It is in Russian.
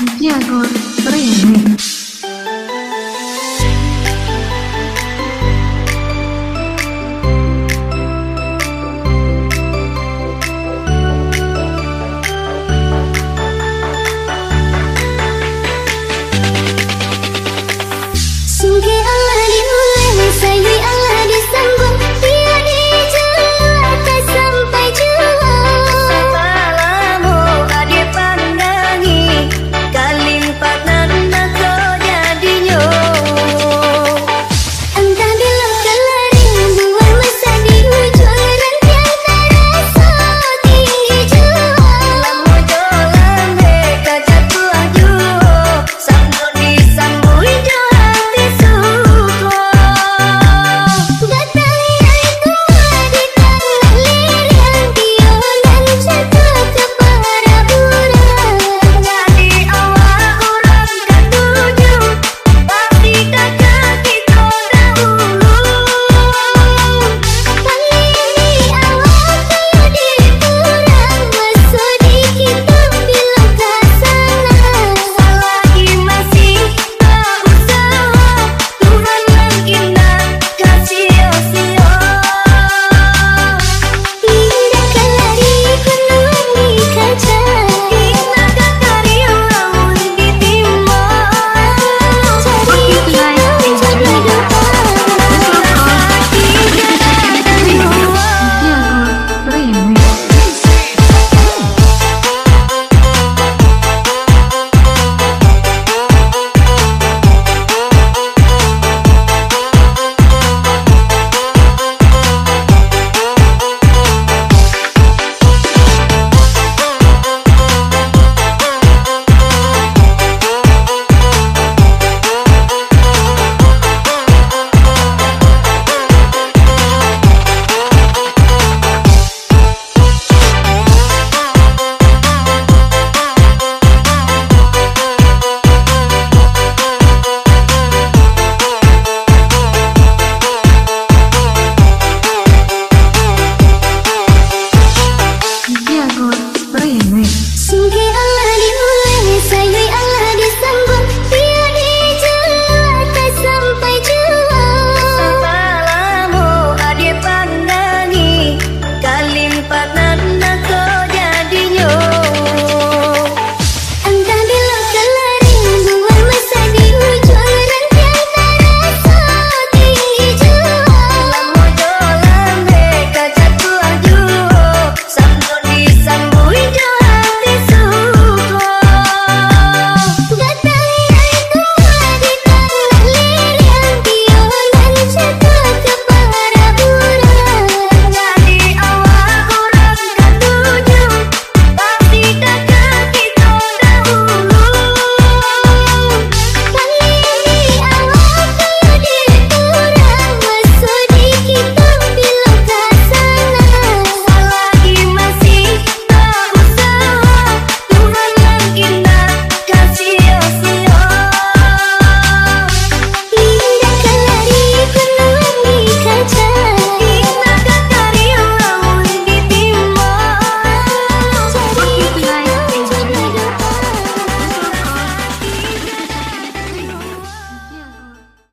Диего Рейн.